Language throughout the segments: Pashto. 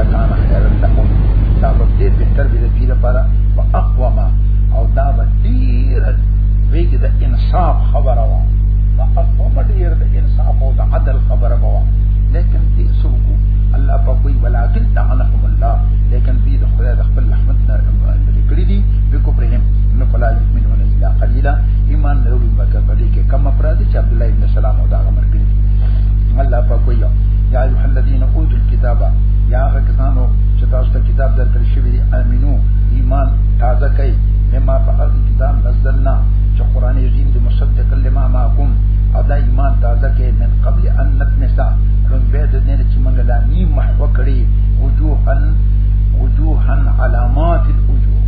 لکان خیرن لکم دا به ډېر بهتر وي د دوی لپاره په اقوما او دا به ډېر وي چې د انصاف خبره وه په اقوما ډېر د انصاف او د عدل خبره به وه لیکن دې څوک الله په کوئی ولکن تعلقهم الله لیکن دې د خدای د خپل رحمت نه لري کړی دي به کو پرهم نو فلا یؤمنون الا قليلا ایمان نه وروړي مګر په دې کې کم افراد چې عبد الله ابن سلام او دا امر کړی الله په کویا یا ایه الذین اوتو الكتاب یا هغه کسانو چې تاسو ته کتاب درکړی شوی دی امینو ایمان تازه کړئ مما په هغه کتاب نزلنا چې قران عظیم د مصدق لما معکم ادا ایمان تازه کړئ من قبل ان نتمسا لون به د دې چې موږ لا نیم محو کړی وجوها وجوها علامات الوجوه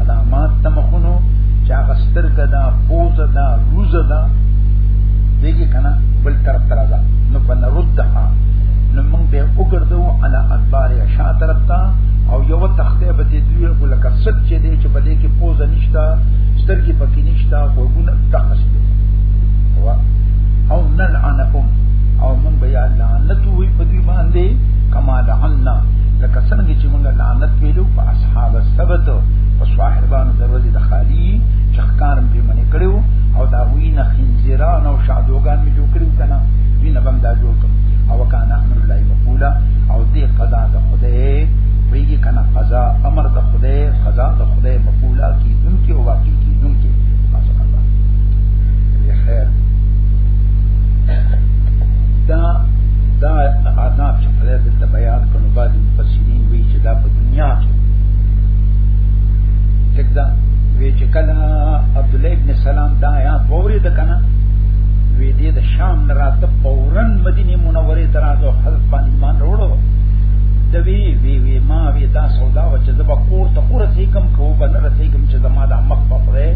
علامات تمخونو چې هغه سترګه ده پوزه ده روزه ده دیږي کنه بل طرف ته راځه نو فنردها نو موږ به وګرځو انا ادبار شا طرف ته او یو تخته به دې دوی کو لکه ست چې دې چې په دې کې پوز نشتا سترګې پکې نشتا وګونه تخص دې وا او نلعنهم او موږ به یا لعنت وي په دې باندې کما لعنا لکه څنګه چې موږ لعنت ویلو په اصحاب السبت په صاحبانو دروازې د خالی چخکارم دې منې کړو او دا وینه خنزیران او شادوګان می جوړ کړو کنه وینه بم دا جوړ کړو او کان امر الله مقولا او دې قضا د خدای ویږي کنه قضا امر د خدای قضا د خدای مقولا کی دن کی او واقع کی دن کی ماشاء الله یا خیر دا دا عذاب چې خدای د بیان کړو بعد مفسرین وی چې دا په دنیا کې ټک دا وی چې کله عبد الله ابن سلام دا آیات ووري د کنه وی دې د شام نه راته فورن مدینه منوره ته راځو حضرت باندې ایمان وروړو د وی وی وی ما وی دا سودا و چې د بکور ته اور سې کم کو بل را سې کم چې زما د مخ په پرې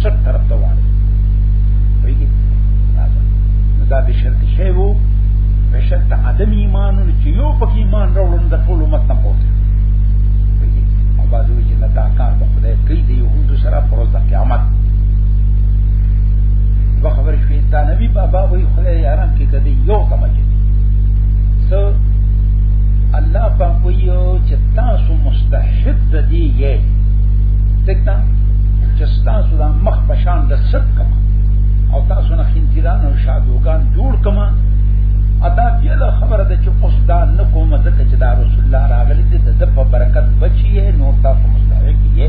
سټ طرف ته واره ویږي دا به شرط شی وو به شرط عدم ایمان چې یو پکې ایمان وروړو د ټول امت نه پوهه او بازو چې نه دا کار په خدای کوي دی یو سره پروز د قیامت دو خبر شوی دا نبی بابا وی خدای یاران کې کدی یو کما چې سو الله پاک ویو چې تاسو مستحق د دې یې دکتا چې تاسو د مخ پشان د صد کما او تاسو نه خنتیران او شادوغان جوړ کما ادا بیا له خبره ده چې اوس دا نه کومه ځکه چې دا رسول الله راغلی دی د په برکت بچی نو تاسو مستحق یې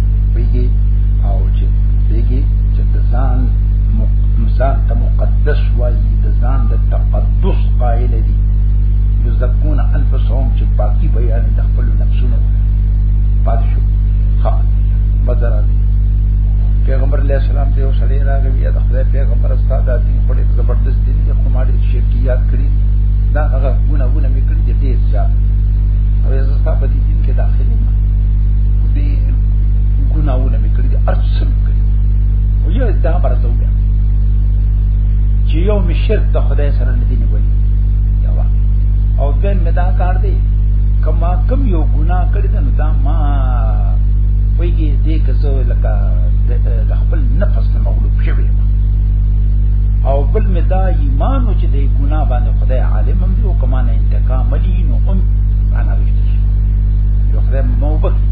ویږي او چې ویږي چې د ځان ځان ته مقدس وایي د ځان د تقدس قائل دي یزکون انفسهم چې پاکي بیان د خپل نفسونو پاتې شو ها بدر پیغمبر علیہ السلام ته یو سړی راغی د خدای پیغمبر استاد دین په ډېر زبردست دین کې کوماري شرکیات کړی دا هغه ګونه ګونه میکړي دي ډېر ځا او زه ستاسو په دې دین کې داخلي ګناونه مې کړی ارسم کړی او یو دا مرته وګه چې یو مې شرک د خدای سره نه دی نیولې یا وا او دین مې دا کار دی کما کم یو ګناه کړی دا نو دا ما ویږي دې کزو لکه د خپل نفس نه مغلوب شوی او بل مې دا ایمان چې د ګناه باندې خدای عالم هم دی او کما نه انتقام لینو هم انا رښتیا یو خدای وبخي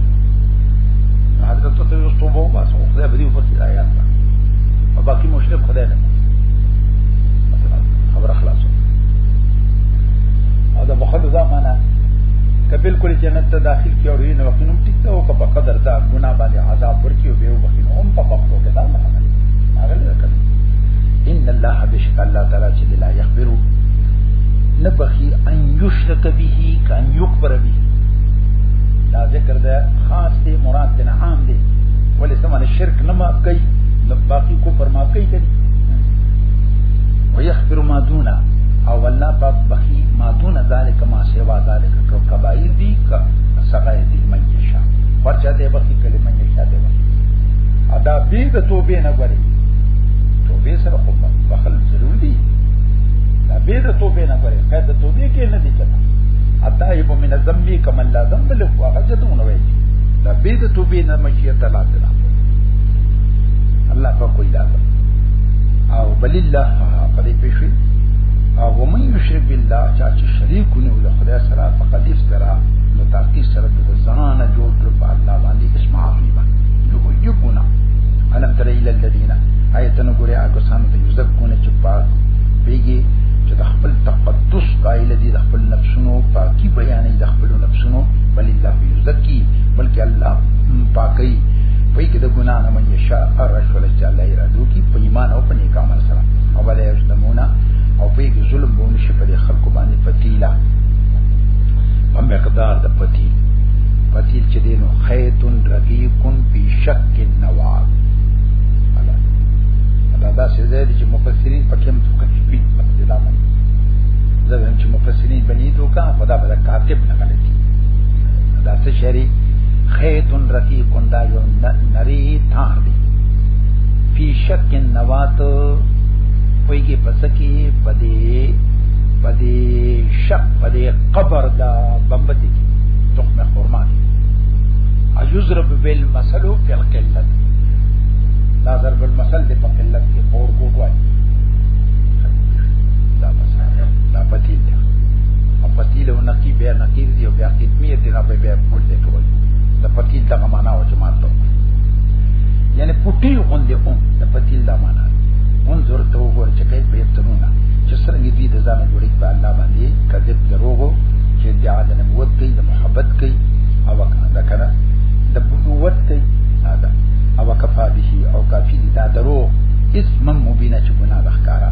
حضرت ته یو توبه وباسو خدای به دې وبخي دا یاد کړه او باقي مشرک خدای نه خبره خلاصو او دا مخلو دا معنا که بالکل جنت ته داخل کی او یې نه وخت نو ټیک ته او که په قدر دا ګنا باندې عذاب ورکی او به وبخي نو هم په پخو کې دا نه هغه نه کړ ان الله بشک الله تعالی چې لا يخبرو نبخي ان يشرك به كان يكبر به دا ذکر ده خاص دی مراد دی نه عام دی ولې سمانه شرک نه معاف کوي نو باقي کو پر معاف کوي کني ويغفر ما دونه او الله پاک بخي ما دونه ذلك ما سوا ذلك کو کبائر دي کا صغائر دي من يشاء ورچا دې بخي کلمه يشاء دې بخي ادا به د توبې نه غوري توبې سره خو بخل ضرور دي دا به د توبې نه غوري قید د توبې کې نه دي کنه ادا یې من الذنب كمن لا ذنب له هغه جدون وي دا بيد توبې نه مشيت الله تعالی الله په کوئی دا او بل الله په دې پېښې او ومن يشرك بالله چا چې شریک نه ول خدای سره فقط افترا نو تاکي سره د ځان جوړ کړ په الله باندې اسمع عظیما جو یو ګنا علم تر الى الذين ايتن ګره هغه سم ته یذکونه چې پاک پیږي چې د خپل تقدس قائل دي د خپل نفس نو پاکي بیانې د خپل نفسونو بل الله یزکی بلکې الله پاکي وای کې د ګنا نه من یشا ارشل چې الله یې رادو کی په ایمان او په نیک عمل سره او بل یې دمونه او په کې ظلم بونه شي په خلکو باندې پتیلا په مقدار د پتیل پتیل چې دینو خیتون رقیقن فی شک النوار دا دا څه دې چې مفسرین پکې هم څه کوي په دې لامل زه هم چې مفسرین بنی تو کا خدا بل کاتب نه غلطي دا څه شری خیت رقیق دا یو نری تار دی فی شک نوات کوئی کې پسکی پدې پدې شک پدې قبر دا بمبتی کی تخم خرما کی ایزرب بالمثلو فی القلت دا ضرب المثل دی په قلت کې اور کو کوي دا پتیل دی او پتیل او نقی بیا نقیر دی او بیا قطمیر دی نه بیا پول دی ټول دا پتیل دا معنا او جماعت ته یعنی پټي غوندې اون دا پتیل دا معنا منظر ته وګور چې کای په یتنونه چې سره دې دې ځان جوړی په الله باندې کذب دروغو چې د عدن نبوت کوي د محبت کوي او دا کنه د نبوت کوي دا او کفا به او کافی دا درو اسم مبینه چې ګناه ښکارا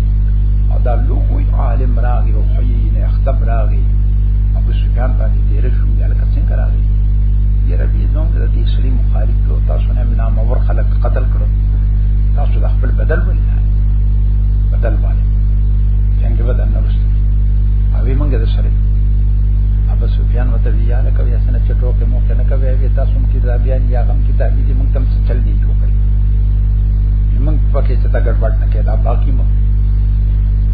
او دا لوی عالم راغی او حیین اختب راغی ابو سفیان باندې ډیر شو یا لکه څنګه راغی یا ربی زوم د دې سړي مخالف کړو تاسو نه منا مور خلق قتل کړو تاسو د خپل بدل ولې بدل باندې څنګه بدل نه وشته او موږ د سره ابو سفیان وته وییا لکه یا سن چټو کې مو کنه کوي وی تاسو هم کتابیان یا غم کتابی دي موږ تم څه چل دی جوړ کړی موږ پکې څه تا ګډوډ اکه دا باقی مو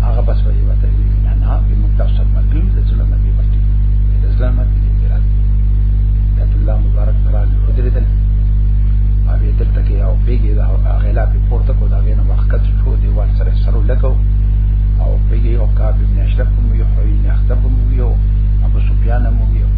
هغه بس وایي وته نه نه په مختصر مګل د څلو مګي پټي د اسلام مګي کې راځي د الله مبارک تعالی له دې دل باندې دلته کې او پیګي دا غلا په پورته کو دا غنه وخت شو دی وال سره سره لګو او پیګي او کعب ابن اشرف هم یو حوی نه اختب هم یو ابو سفیان هم یو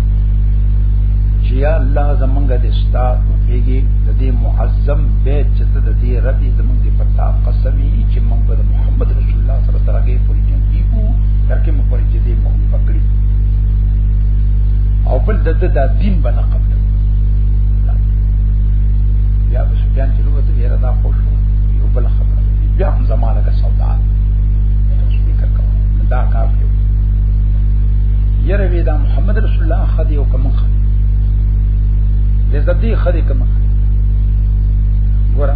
چې یا الله زمونږ د استا پیګي د دې معظم بیت چې د دې ربي زمونږ پتا قسمی چې موږ د محمد رسول الله سره ترګه پوری جنگي کو ترکه موږ پر جزې موږ پکړي او بل د د دین بنا قبل یا ابو سفیان چې لوته یې رادا خوش یو بل خبره بیا هم زمانه کا سودا سپیکر کوم دا کار دی یره وی دا محمد رسول الله خدی او کوم خدی لذت دی خدی کوم ګوره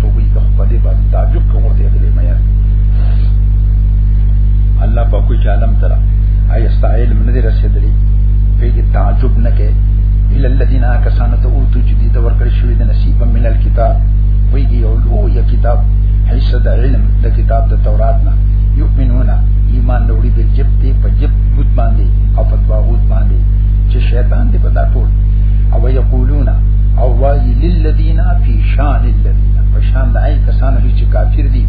توبې د خپل باندې تعجب کوم ورته دې مې الله په کوئی عالم ترا اي استایل من دې رسیدلې په دې تعجب نه کې الا الذين كسانوا اوتو چې دې د ورکړ شوې د نصیب من الكتاب ویږي او لو یا کتاب حیث د علم د کتاب د تورات نه یؤمنون ایمان وروړي په جبتي په جب بوت باندې او په باغوت باندې چې شیطان دې په دا ټول او یقولون او وایي للذین فی شان الذين فشان دای کسانو چې کافر دي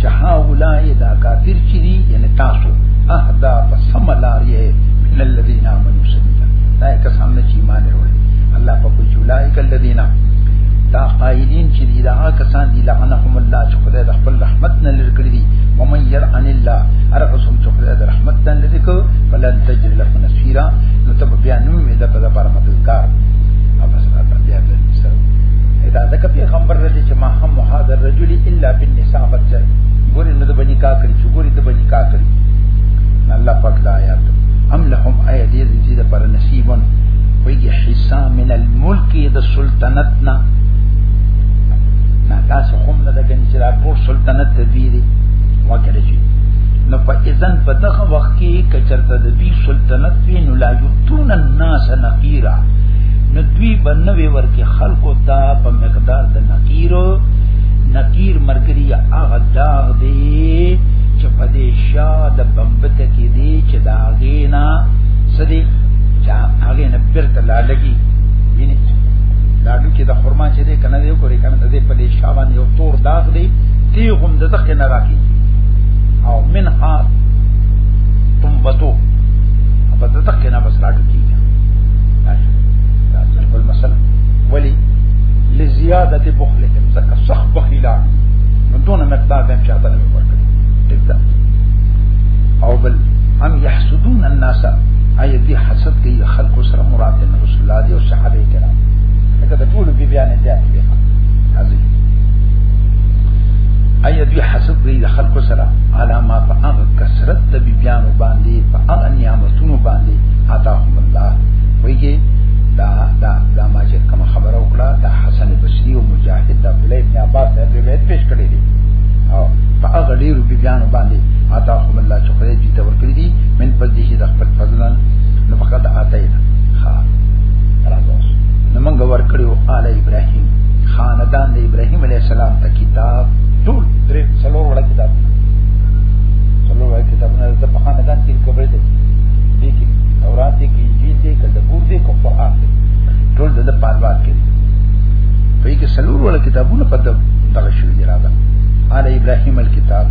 چې ها اولای دا کافر چې دي یعنی تاسو اهدا فسملاریه من الذين امنوا سبیلا دای کسانو چې ایمان وروړي الله په کوئی اولای کلذینا دا قائلین چې دي دا کسان دي لعنهم الله چې خدای د خپل رحمت نه لری کړی دي ومن يرعن الله ارقصهم چې خدای د رحمت نه لری کو فلن تجد له نصيرا نو تب بیا نو مې د په لپاره مددگار او بس بیا بیا دا ځکه پیغمبر رضی چې ما هم هذا الرجل الا بالنساء بچر ګوري نو د بنی کا کړی چې ګوري د بنی کا کړی الله پاک دا آیات ام لهم آیات دې د پر نصیبن ویږي حصہ من الملک د سلطنتنا نا تاسو هم نه د ګنې چې دا ټول سلطنت ته دی دی وکړي چې نو په اذن په دغه وخت کې کچرته د دې سلطنت وی نو لا یتون الناس نقیرا نو دوی بنوي ورکه خلقو ته په مقدار د نکیر نکیر مرګري هغه داغ دی چې په دې شا د بمبت کې دی چې دا غینا سدي چا هغه نه پرته لالګي ویني دا د کې د خرما چې دې کنه دې کوي کنه دې په دې شا باندې یو تور داغ دی تی هم د تخ نه راکی او منها تنبتو په دې تخ نه بس راټو کیږي ولی لزیادت بخلهم زکا سخ بخیلا من دون مقدار بهم چاہتا نمی ورکر ٹک دا او بل ام یحسدون الناس آیا دی حسد کئی خلق و سر مراد دن رسول اللہ دی و صحابه کرام لکه دا طول بی بیان دیان بی حضر آیا دی حسد کئی خلق و سر علامات آغا کسرت بی بیانو باندی فا آغا نیامتونو باندی عطاهم الله ویږي دا دا دا ما چې کوم خبره وکړه دا حسن بصری او مجاهد د عبد الله ابن عباس د روایت پیش کړی دی او په هغه ډیرو بیان باندې عطاهم الله چې خدای دې ته ورکړي دي من په دې چې د خپل فضل نه فقط عطاینا ها راځو نو موږ ورکړو آل ابراهیم خاندان د ابراهیم علی السلام ته کتاب ټول درې څلور وړه کتاب څلور وړه کتابونه د خاندان کې کبر دي دیکي تورات دی کې انجیل دی کې زبور دی کو قرآن دی ټول د پالوات کې په کې سلور ولا کتابونه په دغه شوی دی راځه آل ابراهیم الكتاب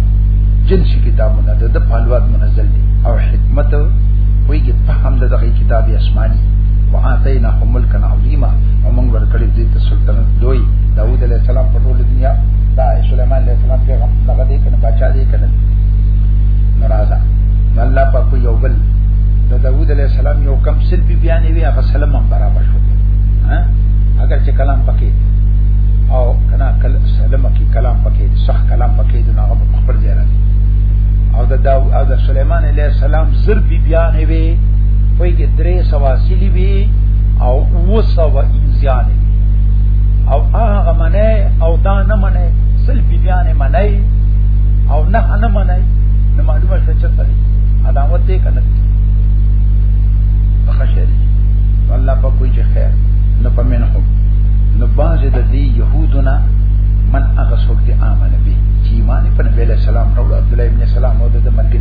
جنسی کتابونه د پالوات منزل دي او حکمت ویږي په هم د دغه کتاب آسماني وعاتینا هم ملک عظیما ومن ورکړي دې ته سلطنت دوی داوود علیه السلام په ټول دنیا دا سليمان علیه السلام پیغمبر دغه دې کنه بچا دې کنه ناراضه الله په کو یو بل د داوود علی السلام یو کم سل بی بیانې وی هغه سلام هم برابر شو ها اگر چې کلام پکې او کنا کل سلام کې کلام پکې صح کلام پکې د هغه خپل ځای راځي او د داو او د سليمان عليه السلام زر بی بیانې وی په کې درې سواسلی وی او و سو انزان او هغه منه او دا نه منه سل بی بیانې منه او نه نه منه نو معلومه شوه چې تل عداوت دې کنه بخښل الله په کوئی چې خیر نو په منهم نو باز د دې يهودنا من هغه څوک چې امن به چې ایمان په نبی له سلام نو عبد الله ابن سلام او د مرګ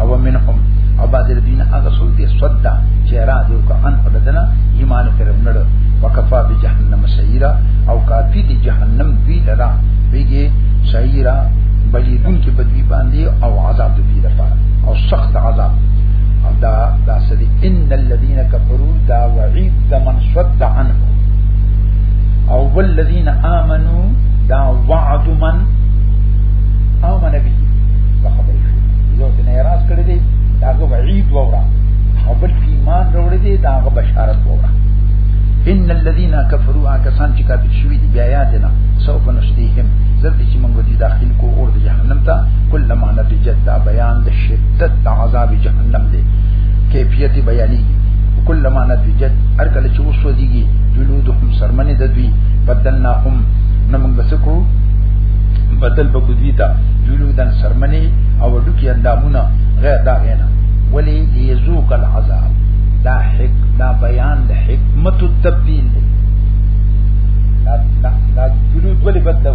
او منهم او باز د دین هغه څوک چې صدا چې را دې کو ان په دنا ایمان پر نړ وکفا به جهنم سیرا او کافی دی جهنم وی لرا ویږي سیرا بلیدون کې دی باندې او عذاب د دې لپاره او سخت عذاب دا دا سدي ان الذين كفروا دا وعيد دا من صد عنه او والذين امنوا دا وعد من امن به دا خبرې شو یو څه نه راز کړی دی دا وعید وورا او بل ایمان وروړي دی دا بشارت وورا ان الذين كفروا کسان چې کافر شوی دی بیا یاتنا سوف نشتیهم زرد چې موږ دي داخل کو اور جهنم ته کله ما نتیجه دا بیان د شدت د عذاب جهنم دی کیفیت بیانی کله ما نتیجه هر کله چې اوس ودیږي جلودهم سرمنه د دوی بدلناهم نو موږ سکو بدل په دوی ته جلودن سرمنه او ډکی اندامونه غیر دا غینا ولی یذوق العذاب دا حق دا بیان د حکمت التبدیل دی دا دا دا جلود ولی بدلو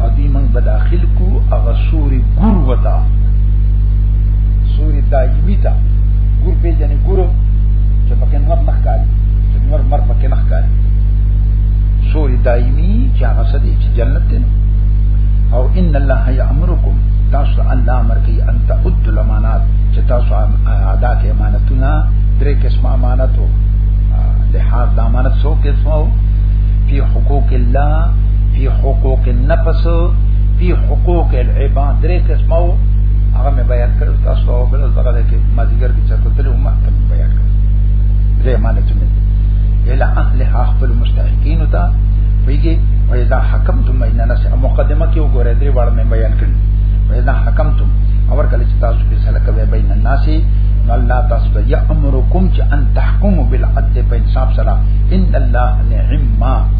او دی من به داخل کو هغه سوري ګور وتا سوري دایمي تا ګور په جنې ګور چې پکې نور مخ کاری چې نور مر پکې مخ کاری سوري دایمي چې هغه سدي چې جنت دی او ان الله یامرکم تاسو الله امر کوي ان تعد الامانات چې تاسو ادا کې امانتونه درې قسمه امانتو لحاظ د امانت څو قسمه په حقوق الله فی حقوق النفس فی حقوق العباد درې قسمه وو هغه مې بیان کړو تاسو او بل دغه کې مازیګر کې چاته تل هم ته بیان کړو درې معنی ته مې الا اهل خپل مستحقین ته ویږي و اذا حکمتم بین الناس مقدمه کې وګورئ درې وړ مې بیان کړل و اذا حکمتم اور کله چې تاسو په سره کوي بین الناس الله تاسو ته یامرکم چې ان تحکموا بالعدل په انصاف سره ان الله نعم ما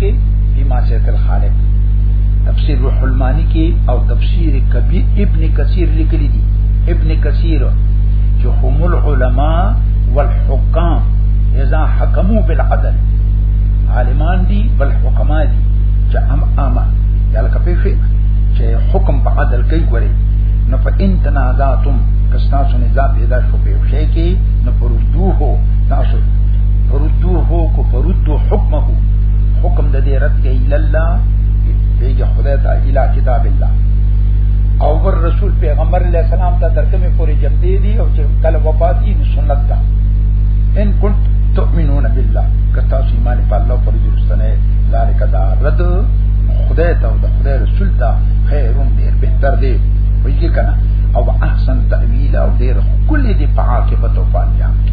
کې بما سیت الخالق تفسیر روح المانی کې او تفسیر کبیر ابن کثیر لیکلی دی ابن کثیر چې هم العلماء والحکام اذا حکموا بالعدل عالمان دي بل حکما دي چې هم اما یاله کپی فی چې حکم په عدل کوي ګوري نو په ان تنازعتم کستا سو نزاع پیدا شو په شی کې نو پردوه تاسو پردوه کو پردو حکمه حکم د دې رد کې الا الله پیږه خدای ته الا کتاب الله او ور رسول پیغمبر علیہ السلام ته ترکمه پوری جب دی دی او چې کله وفات دي سنت دا ان كنت تؤمنون بالله کتا سو ایمان په الله پر جوړستنه ذالک دا رد خدای ته او خدای رسول ته خیرون ډیر بهتر دی وایي کنه او احسن تعویل او ډیر کلی دی په عاقبت او پانجام کې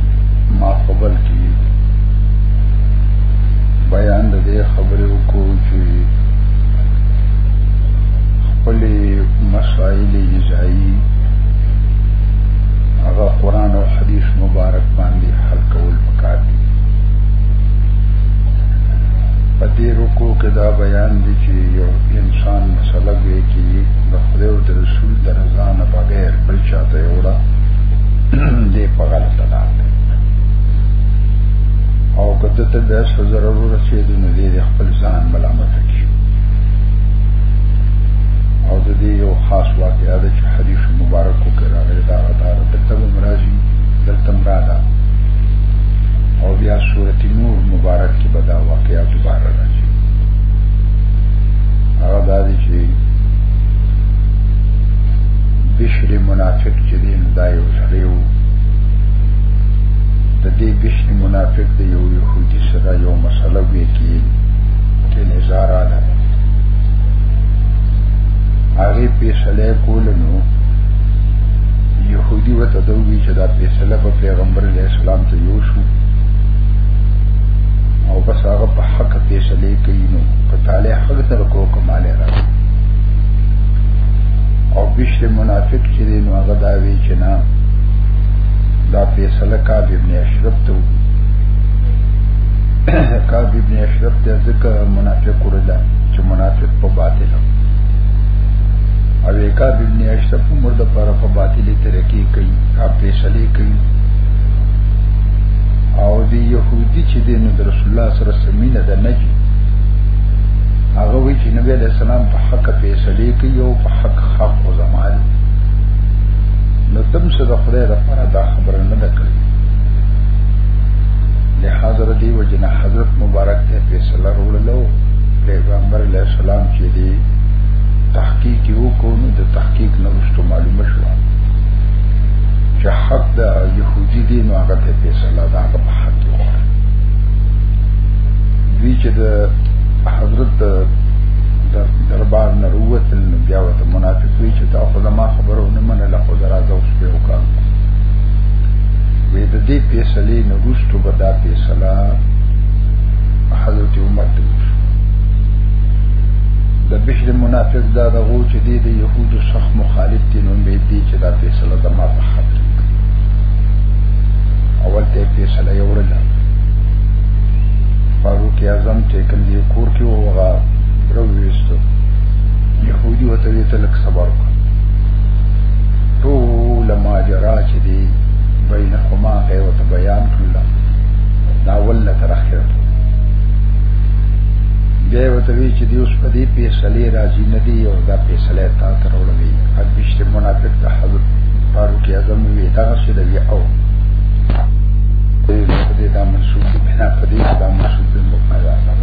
ما خبر کی بیان د دې خبرې وکړو چې خپل مسائل اجزایی هغه قران او حدیث مبارک باندې حل کول پکار دي په دې رکو کې دا بیان دي چې یو انسان مسله وی کې د خدای او د رسول د رضا نه بغیر بل چاته وړه دې په غلطه ده او کته ته د څه ضرر رسیدو نه دې خپل ځان ملامت کی او د دې یو خاص واقعیا د حدیث مبارک کو کرا غیر دا غدار د تبو مرাজি دلته مراده او بیا سورۃ نور مبارک کې بدا واقعیا دوباره راځي هغه د دې چې بشری منافق چې دین دا یو سړی و د دې بشت منافق دی یو يهودي سره یو مسله وی کی کې نزار اله هغه پیسله کول نو يهودي وته دوی چې دا پیسله په پیغمبر علی السلام ته یو شو او بس هغه په حق پیسله کوي نو په تعالی حق تر کو کماله راځي او بشت منافق چې دی نو هغه دا وی چې نه دا فیصله کعب ابن اشرف ته کعب ابن اشرف ته ځکه منافق ورده چې منافق په باطل او کعب ابن اشرف عمر د پر په باطل ترقی کوي او فیصله کوي او دی يهودي چې دین د رسول الله سره سمینه ده نه هغه وی چې نبی له سلام په حق په سړي کې یو په حق حق او زمال نو تم څه د خدای لپاره دا خبره نه ده کړې له حضرت دی وجنه حضرت مبارک ته فیصله وکړلو پیغمبر علیه السلام چې دی تحقیق یو کو نو د تحقیق نه وشته معلومه شو چې حق د يهودي دی نو هغه ته فیصله دا په حق یو دوی چې د حضرت در دربار نه وروتل نو بیا ورته منافق وی چې تا خو ما خبرو نه منله خو درازه اوس به وکړ وې د دې فیصلې نه وروسته به دا فیصله حضرت عمر ته وشو د بشر منافق دا دغو چې دی د يهودو سخت مخالف دي نو امید دي چې دا فیصله د ما په حق اول ته فیصله یې وړله فاروق اعظم چې کوم دی کور کې وغه رويستو يهودي وته دې تلک صبر کو ټول ماجرا چې دي بینهما غي وته بیان کړل دا ول تر اخره بیا وته وی چې دی اوس په دې پیسلې راځي نه دی او دا پیسلې تا تر وړوي اګبشت منافق ته حضرت فاروق اعظم وی دا څه دی او دې دا منسوب بنا په دې دا منسوب مقدار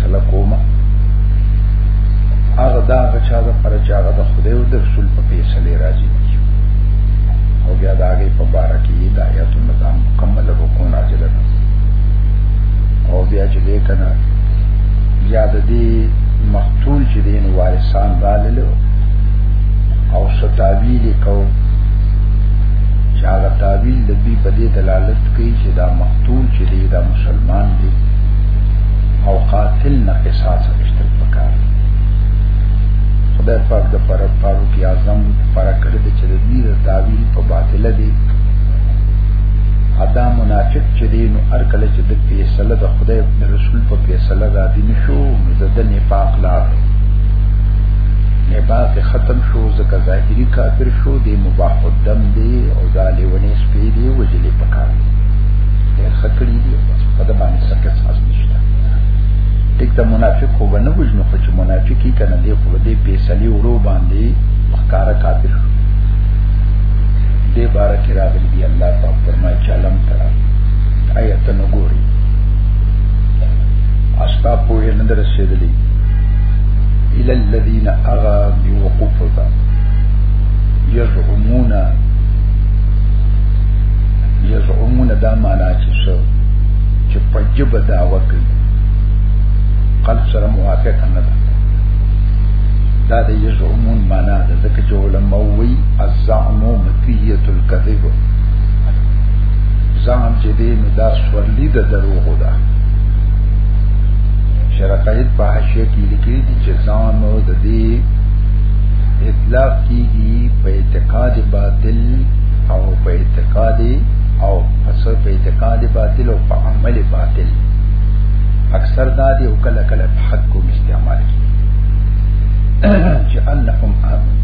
لکوما هغه دا غچا د پر چا د خدای او د رسول په فیصله راځي او بیا دا غي په بار کې د آیات نظام مکمل رکو نازل او بیا چې دې کنه بیا د دې مقتول چې دین وارثان رالل او ستاویل کو چې هغه تعبیر د دې په دې دلالت کوي چې دا مقتول چې دی دا مسلمان دی او قاتل نه قصاص اخیستل پکار خدای پاک د پر فاروق اعظم پر کړ د چې د دې تعویل په باطل دی ادا منافق چې دی نو هر کله چې د فیصله د خدای د رسول په فیصله راځي نشو نو د نفاق لار نفاق ختم شو ځکه ظاهري کافر شو دی مباح الدم دی او ظالمونه سپی دی وجلی پکار دی خکړی دی په دې باندې سکه نشته ټیک ته منافق خو نه وژنو خو چې منافقی کنه دی خو دې پیسلی ورو باندې ښکارا کافر دې بار کې راغلی دی الله پاک فرمایي چې علم ترا آیت نو ګوري استا په نه درسېدلی الى الذين اغا بوقوفك يزعمون يزعمون دا معنا چې څه چې په جبه دعوه کوي قلب سره موافق نه ده دا د یزعمون معنا ده ځکه چې علما وایي الزعم مکیه الكذب زعم چې دې نو دا سورلی د دروغ ده شرقایت په حاشیه کې لیکلي دي چې زعم د دې اطلاق کیږي په اعتقاد باطل او په اعتقاد او اصل په اعتقاد باطل او په عمل باطل اکثر دا دی او کله کله په حق کوم استعمال کی چې انهم امن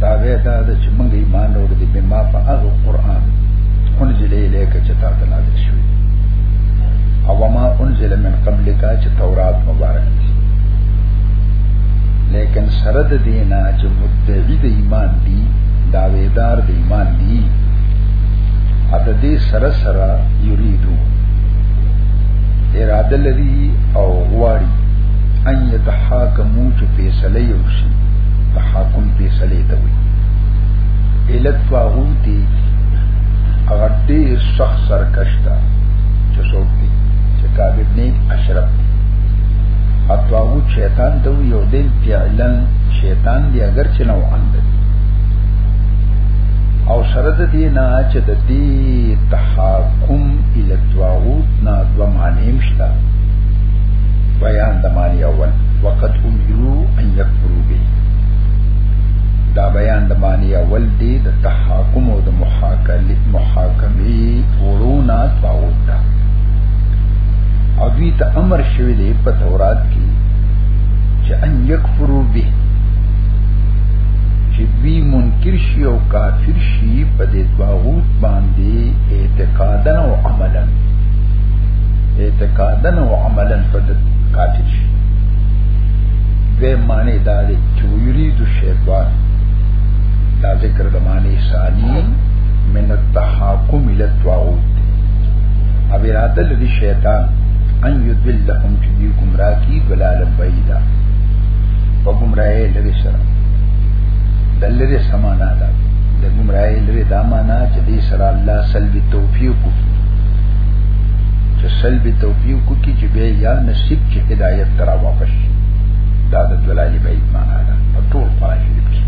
دا وی دا چې موږ ایمان وروړو دې په ما په هغه قران انزل الیک چې تا ته نازل شوی او ما انزل من قبلک چې تورات مبارک دی لیکن سرد دینا چې مدعی د ایمان دی داویدار د ایمان دی اته دې سره سره یریدو اراده لري او غواړي ان يتحاکمو چې فیصله یو شي تحاکم فیصله ته وي الک طاغوتی هغه ډیر سخت سرکشتا چې څوک دی چې کاذب نه اشرف دی اطاغو شیطان ته یو دل فعلا شیطان دی اگر چې نو اند او سره د دې نه چې د دې تحاکم ال الطاغوت نه د معنی مشته بیان د معنی اول وقد امروا ان يكفروا به دا بیان د معنی اول دی د تحاکم او د محاکمه محاکمه ورونه طاغوت ده او دوی ته امر شوی دی په تورات کې چې ان يكفروا به چې دوی منکر چې یو کافر شي په دې طاغوت باندې اعتقادا او عملا اعتقادا او عملا په کافر شي به معنی دا دی چې یرید الشیطان دا ذکر د معنی ثانی من التحاکم الى الطاغوت او اراده لري شیطان ان یذلهم چې دی گمراه کی ضلال بعیدا په گمراهی لري سره د لری سمانا ده د گمراهی لری دا معنا چې دې سره الله سلبي توفیق کوي چې سلبي توفیق کوي چې به یا نصیب چې هدایت ترا واپس شي دا د دلالي به معنا ده په ټول قرآن شریف کې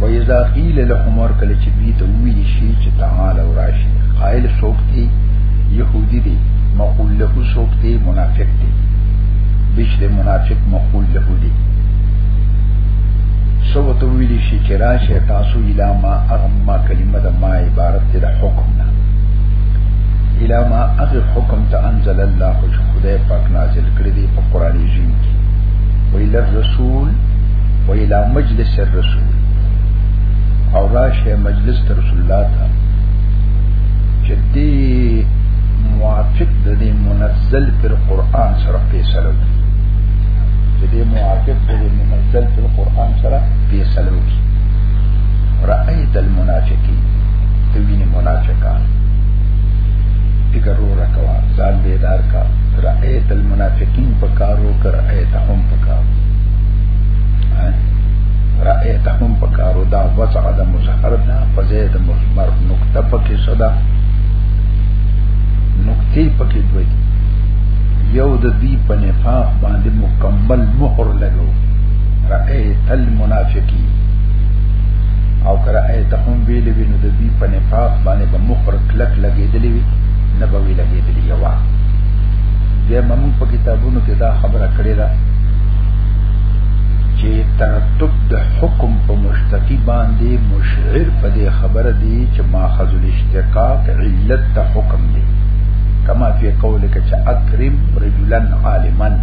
وَإِذَا قِيلَ لَهُمْ وَرْكَلَ چې دوی ته ویل شي چې تعال او راشي قائل څوک دی يهودي دی مقول له څوک دی منافق دی بشر منافق مقول له دی سو ته ویل شي چې راشه تاسو اله ما هغه ما کلمه د ما عبارت ده د حکم نه اله ما هغه حکم ته انزل الله چې خدای پاک نازل کړی دی په قران عظیم کې ویل رسول ویل مجلس الرسول او راشه مجلس رسول الله ته چې دې موافق د دې منزل پر قران سره فیصله وکړي دې موافق دې منزل په قران سره په سلو کې رأيت المنافقين ته ویني منافقان فکر رو رکوا ځان بیدار کا رأيت المنافقين پکارو کر رأيتهم پکارو رأيتهم پکارو دا وضع د مظهر دا فزيد مضمر نقطه پکې صدا نقطې پکې دوی یو د دې په نفاق باندې مکمل مهر لګو رأيت المنافقين او کرا ایتهم ویل وینو د دې په نفاق باندې به مخر کلک لګیدلی وي نه به وی لګیدلی یوا د مم په کتابونو کې دا خبره کړې ده چې ترتب د حکم په مشتقي باندې مشعر په دې خبره دی چې ماخذ الاشتقاق علت ته حکم دی کما فی قولک چې اکرم رجلن عالمن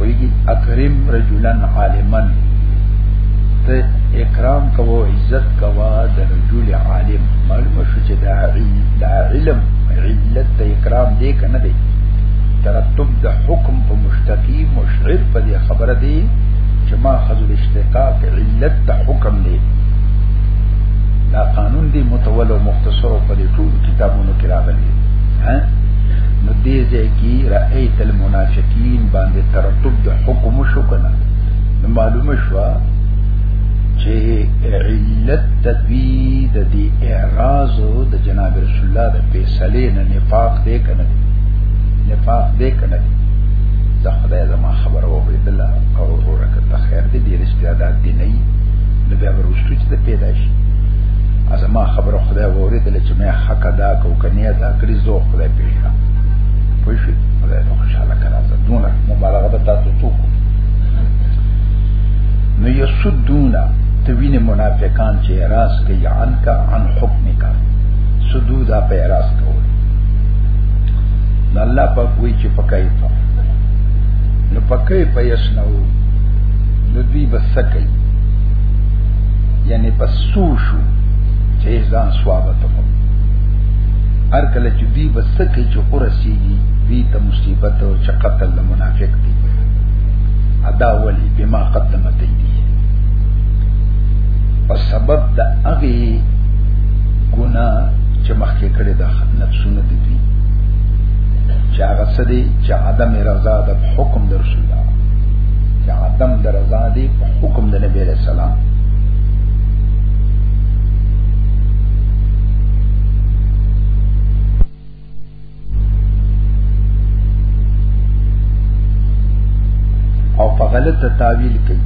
ویږي اکرم رجلن عالمن ته اکرام کوو عزت کوو د رجل عالم معلومه شو چې دا دا علم علت ته اکرام دی کنه دی ترتب د حکم په مشتقی مشعر په دې خبره دی چې ما خذل اشتقاق علت د حکم دی دا قانون دی متول او مختصر په دې ټول کتابونو کې راغلی ها نو دې ځای کې رأیت المنافقین باندې ترتب د حکم شو کنه نو معلومه شو چې علت تدوید د اعراض د جناب رسول الله د فیصله نه نفاق دې کنه نفاق دې کنه دا خدای زما خبر او بيدل او ورکه ته خیر دې دې استعداد دې نه نو بیا ورستو چې پیدا شي ازما خبر خدای وره دې چې مې حق ادا کو کني ادا کړی زو خدای پیښه پوه شو خدای ته خوشاله کړه زه دونه مبالغه به تاسو څوک نو یسدونا ته وینې منافقان چې راس کوي عن کا عن حکم کا سدودا په راس کوي نو الله په کوی چې پکای په نو پکای په یسنو نو دوی بس کوي یعنی بس سو شو چې ځان ثوابت کوي هر کله چې دوی بس کې چې قرسیږي دوی ته مصیبت او چې قتل له منافق دي ادا ولی بما قدمت دي او سبب د هغه ګنا چې مخکې کړی د نفسونه دي دوی چې هغه څه دي چې عدم رضا د حکم د رسول الله چې عدم د رضا دي په حکم د نبی رسول الله او په غلط تعویل کوي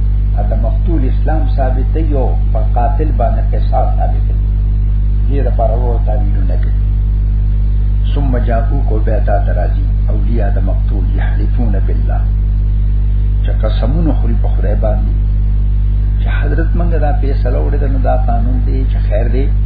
دا مقتول اسلام ثابت دی او په قاتل باندې قصاص ثابت دی دې لپاره ورو تعویلونه کوي ثم جاءوك بيتا تراجي اولیاء د مقتول يحلفون بالله چې قسمونه خوري په خدای باندې چې حضرت منګه دا فیصله وړي دا قانون دی چې خیر دی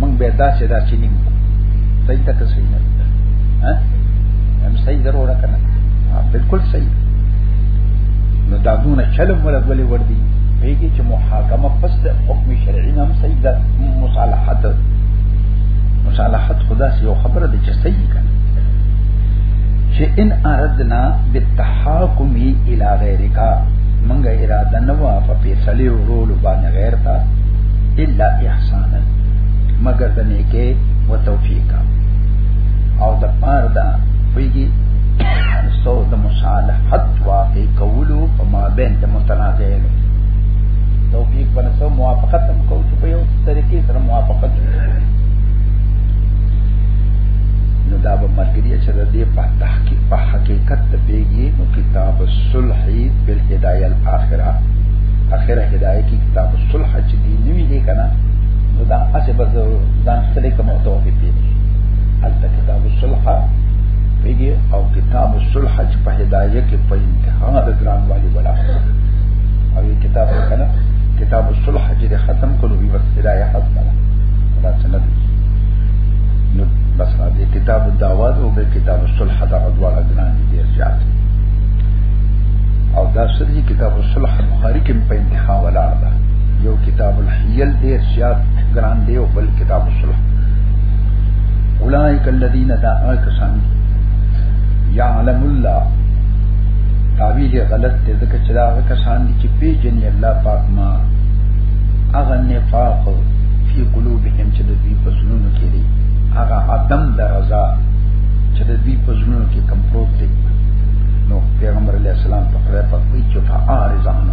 موږ به دا چې دا چې نیم صحیح تک صحیح نه ها هم صحیح ضرور کنه بالکل صحیح نو دا دونه چلم ولا ولې ور دي پیږي چې محاکمه پس د حکم شرعي نه هم صحیح ده مصالحت مصالحت خدا سي یو خبره ده چې صحیح کړي چې ان اردنا بالتحاکم الى غیرک منګه اراده نه وا په پیسلې ورول باندې غیر تا الا احسان مگر د نیکه و توفیق او د پار دا ویږي سو د مصالحت واقع کولو په مابین د متنازعه توفیق پر سو موافقت هم کو چې په یو طریقې سره موافقت نو دا به مرګري چې د دې په تحقیق په حقیقت ته پیږي نو کتاب الصلح بالهدايه الاخره اخره هدايه کې کتاب الصلح چې دې نوی دی کنه نو دا اسه به ځان ستړي کوم او توفي پی حتی کتاب الصلح پیږي او کتاب الصلح چې په هدايه کې په انتها د ګران والی ولا او کتاب کنه کتاب الصلح چې ختم کړو وی وخت هدايه ختمه دا څنګه نو بس را دي کتاب الدعوات او به کتاب الصلح دا غواړه ګران دي زیات او دا سری کتاب الصلح بخاری کې په انتها ولاړ ده یو کتاب الحیل دیر سیاد گران دیو بل کتاب الصلح اولائک الذین دا آکسان یعلم اللہ تعویل غلط تے ذکر چلا آکسان دی چی پی جنی اللہ پاک ما اغا نفاق فی قلوبهم چی دوی پزنونو کی دی اغا عدم دا رضا چی دوی پزنونو کی کم پروت دی نو پیغمبر علیہ السلام پا خدای پاک وی چی فا آرزانو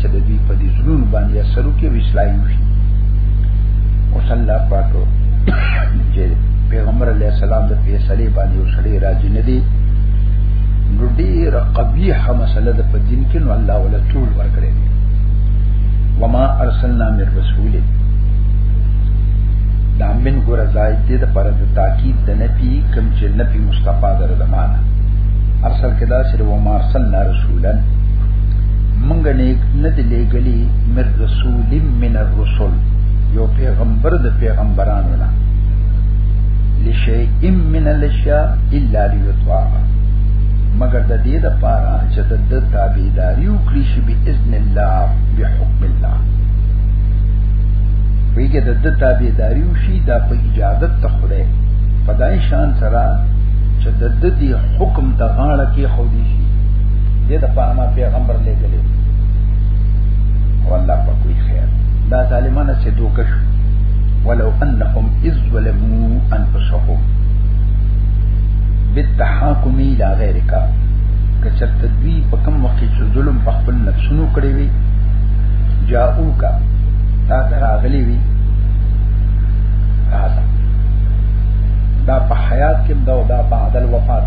چې د دوی په دې زړونو باندې اثر وکړي او اصلاح وشي او صلی الله پاک چې پیغمبر علی السلام د فیصله باندې وسړي راځي نه دي نو ډیر قبیحه مسله ده په دین کې نو الله ولا ټول ورکړي وما ارسلنا من رسول دا من ګور زائد دې د پر د تاکید د نفي کم چې نفي مستفاده ده معنا ارسل کدا سره وما ارسلنا رسولا مونږ نه نه دی لګلی مر رسول من الرسل یو پیغمبر د پیغمبرانو نه لشیء من الاشیاء الا لیطاع مگر د دې د پاره چې د تابعداري وکړي شي به اذن الله به حکم الله ویګه د تابعداري وشي دا په اجازه ته خدای پدای شان سره چې د دې حکم د غاړه کې خو دي شي دې د پاره ما پیغمبر لګلې والله په کوئی خیر دا ظالمانه چې دوکه شو ولو انهم اذ ظلموا انفسهم بالتحاكم الى غيرك کچرت دوی په کوم وخت چې ظلم په خپل نفسونو کړی وي جاءو کا تا تر اغلی وي راځه دا په حیات کې دا دا بعد الوفات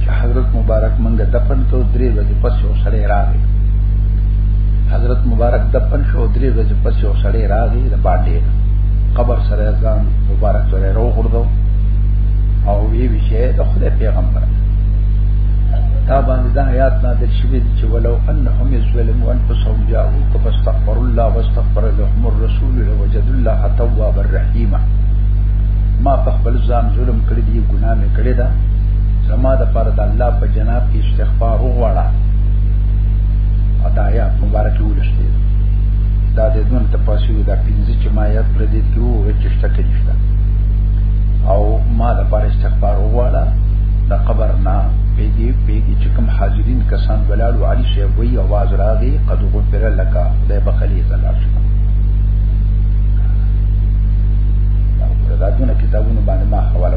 چې حضرت مبارک منګ دفن کو درې ورځې پس یو سړی راغی حضرت مبارک دفن شو درې ورځې پس یو سړی راغی د باندې قبر سره ځان مبارک سره راو غردو او وی وی شه د خدای پیغمبر دا باندې دا آیات نازل شوې چې ولو انهم یظلموا انفسهم جاءوا فاستغفر الله واستغفر لهم الرسول لوجد الله توابا رحیما ما په خپل ځان ظلم کړی دی ګناه کړی دا زما د پر د الله په جناب کې استغفار وغواړه ادا یا مبارک ولشتي دا د دون تفاصیل دا پنځه چې ما یاد پر دې کې وو چې شته کې نشته او ما د پر استغفار وغواړه د قبر نه پیګي پیګي چې کوم حاضرین کسان بلالو علی شی وی आवाज راغی قد غفر لك د بخلی زلال شو دا دونه کتابونه باندې ما حواله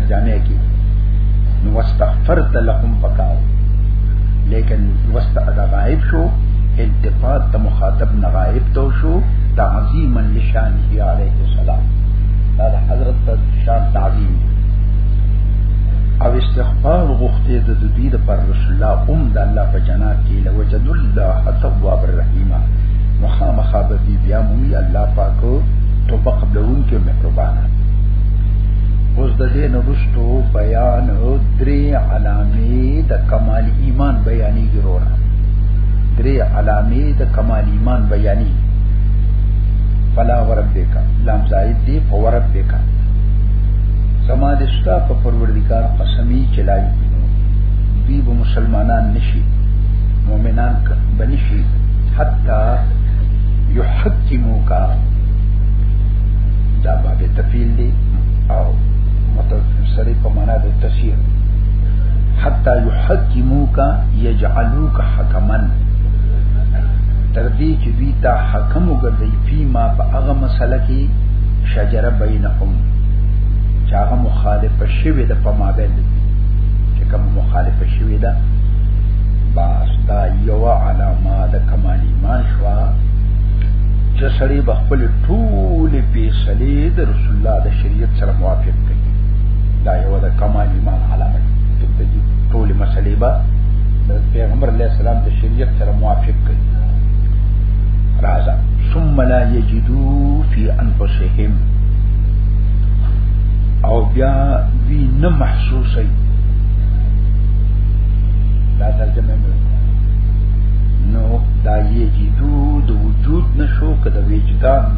جامع کی نو واستغفرت لهم پکاو لیکن وست ادا غائب شو التفات د مخاطب نه غائب تو شو تعظیما لشان هی علیه السلام دا حضرت ته شان تعظیم او استغفار غوښته د دوی د پر رسول الله اوم د الله په جنات کې لوجد الله تواب الرحیم مخامخ به بیا مومي الله پاک توبه قبلون کې مهربانه اوس د دې نوښتو بیان او درې علامې د کمال ایمان بیانې ګرور درې علامې د کمال ایمان بیانې فلا وربک لام زائد دی فوربک سما د ستا په پروردگار قسمی چلای دی به مسلمانان نشي مؤمنان بنشي حتا يحكموك دا باب تفیل دی او متصری په معنا د تشیر حتا یحکموک یجعلوک حکما تر دې چې دوی ته حکم وګرځي فيما په هغه مسله کې شجره بینهم چې هغه مخالفه شوی د په مابین چې کوم مخالفه شوی ده باس دا یو علامه د کمال ایمان شوا چې سړی بخپل ټول فیصله د رسول الله د شریعت سره موافق دی دا یو د کمال ایمان علامه ده د دې ټول مسلې به د پیغمبر علیه السلام د شریعت سره موافق دی راځه ثم لا یجدو فی انفسهم او بیا وی نه محسوسه دا ترجمه مې نو دا یجدو د وجود نشو کده وجدان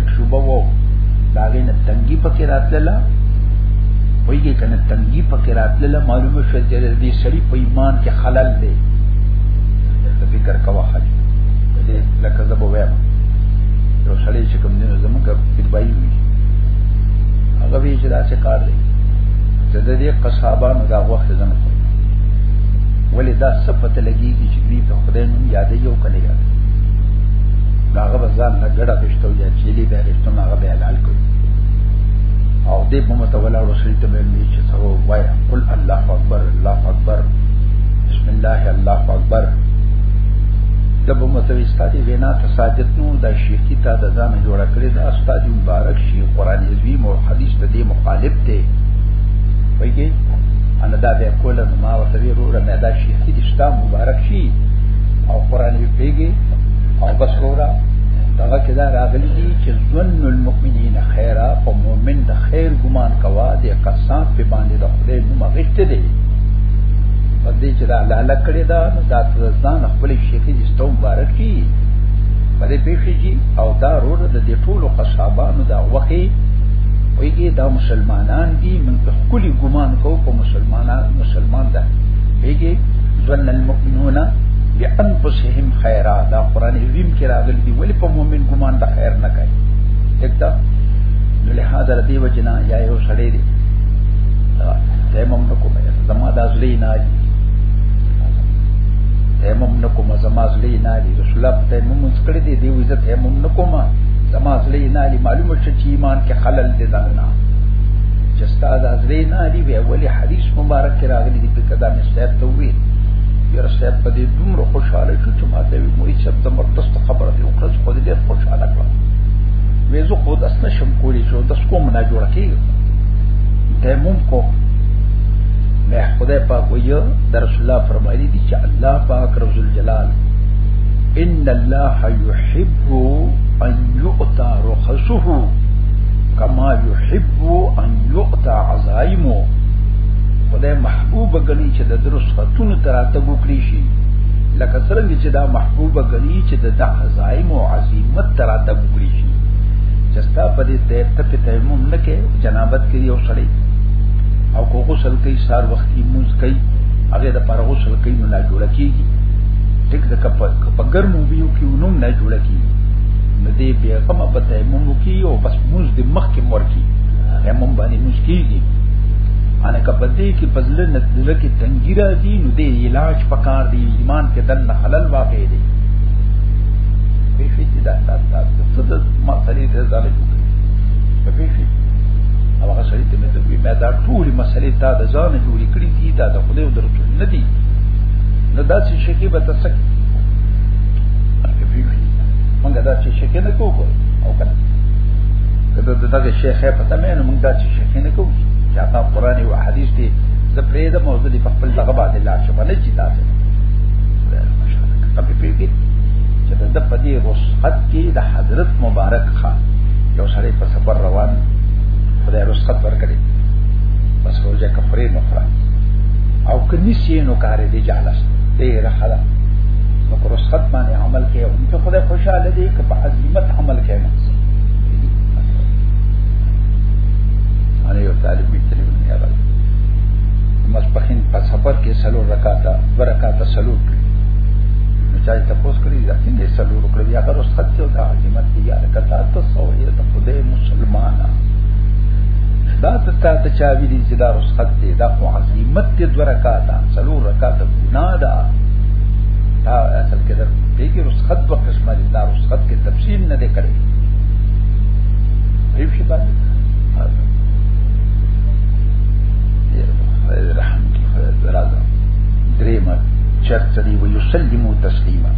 شوبه وو دا غي نه تنګي پکې راتلله وایي کنه تنګي پکې راتلله معلومه شو چې دې سړي په ایمان کې خلل دی د فکر کوا خلل دې لکه زبو وایم یو سړی چې کوم دینه زمونږ په بای وي هغه وی چې دا څه کار دی چې د دې قصابانو دا وخت زمونږ ولې دا څه پته لګیږي چې دوی په خدای نوم یادې یو کله یاد دا هغه ځان نه ګډه شتو یا چې دې به رښتون هغه به حلال کو او دې په متولا رسول ته به می چې سو وای قل الله اکبر الله اکبر بسم الله الله اکبر دبو متوي ستادي وینا ته ساجت نو د شیخی ته د ځان جوړ کړی د استاد مبارک شیخ قران عظیم او حدیث ته دی مخالف دی وایي انا دا به کوله ما ورته وروره مې دا شیخی دې ستا مبارک شي او قران یې پیږي او بس وروره دغه کې دا راغلي دي چې ظن المؤمنین خیرا په مؤمن د خیر ګمان کوا د قسم په باندې د خدای نوم غشته دي په دې چې دا لاله کړی دا دا ځان خپل شیخ دې ستو مبارک کی په دې پیښیږي او دا روړ د دې ټولو قصابانو دا وخی ویږي دا مسلمانان دي من په خولي ګمان کو په مسلمانان مسلمان ده ویږي ظن المؤمنون بانفسهم خیرا دا قران دین کې راغلي دي ولی په مؤمن ګمان د خیر نه کوي دته نو له هدا دی وجنا یا یو سړی دی تیمم نکوم زما د ازلی نه دی تیمم نکوم زما ازلی نه دی رسول الله تیمم څکړی دی دی وځه تیمم نکوم زما ازلی نه دی معلومه شي چې ایمان کې خلل دی دنه چې استاد ازلی نه دی وی ولی حدیث مبارک راغلی دی په کدا مې سپه ته وی یو سپه په دې دومره خوشاله شو ما ته وی موي چې د مرتست خبره دی وکړه خو دې ډېر خوشاله کړم مې زه خو داس نشم کولی چې داس کوم نه جوړ کیږي ته مونږ کو مې خدای پاک ویو در رسول الله فرمایلی دي چې الله پاک رب الجلال ان الله يحب ان يؤتى رخصه کما يحب ان يؤتى عزائمه خدای محبوب غني چې د درس خاتون تراته وکړي شي لکه څنګه چې دا محبوبه غني چې د عزایم او عظمت تراته وګړي شي چې ستا په دې ته ته په تیمم نه کې جنابت کې یو سړی او کو غسل کوي سار وخت کې موز کوي هغه د پر غسل کوي نو نه جوړ کیږي ټیک د کپ په ګرمو بیو کې ونوم نه جوړ کیږي نو دې بیا کوم په تیمم کې او بس موز د مخ کې مور کی تیمم باندې موز کیږي انا کپدې کې پزله نتلره کې تنګی راځي نو دې علاج پکار دی ایمان کې دن خلل واقع دی په شي چې دا تاسو تاسو د مسلې ته ځاله جوړه په شي او هغه سړی ته مې د وی دا ټول مسلې تا د ځان جوړې کړې دي دا د خدای د رسول نه دي نو دا چې شي کې به تاسو مونږ دا چې شي کې نه کوو او کنه کله د دغه شیخ په تمه نو مونږ دا چې شي کې نه کوو چې هغه قرآني او حدیث دي زه پرې د موضوع په خپل دغه باندې لا چې باندې چې تاسو کبي پیږي چې د پدې رسحت کې د حضرت مبارک خان یو سړی په سفر روان خدای رسحت ورکړي بس ورځه کفرې نه خره او کني سینو کارې دی جالس دې رحله نو پر رسحت باندې عمل کوي او ته خدای خوشاله دی که په عظمت عمل کوي نه انا یو طالب وی تلوي نه راځي مسبخین په سفر کې سلو رکاته برکاته سلو کړی نو چا ته پوس کړی دا څنګه سلو کړی یا غره ست څو دا عظمت دی یا کته تاسو یې ته خدای مسلمانا دا ته تا ته چا ویلی چې دا رخصت دی دا خو عظمت دی دوه رکاته سلو رکاته ګنا ده دا اصل کې در پیږي رخصت په قسمه دي دا رخصت کې تفصیل نه دی کړی هیڅ شي باندې رحم کی خدای درازا دریمه چرت دی و یسلمو تسلیما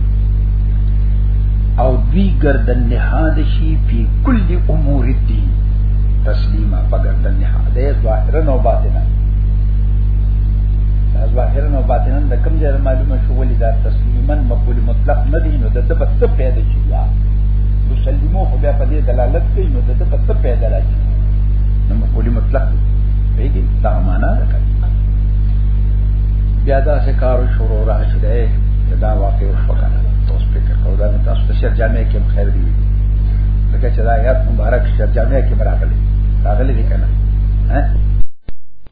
او دوی گردن نهاد شي په کل امور دي تسلیما په گردن نهاد یې ظاهرا او باطنا ظاهرا او باطنا د کوم ځای معلومه شو ولې دا تسلیما مقبول مطلق نه دی نو د څه پیدا شي یا مسلمو خو بیا په دې دلالت کوي نو د څه پیدا راځي نو مفعول مطلق پیږي دا معنا ده بیا دا څه کار شروع راشي ده دا واقع وشو کنه تاسو په کار دا تاسو ته شر جامع کې خیر دی لکه چې دا آیات مبارک شر جامع کې راغلي راغلي دي کنه ها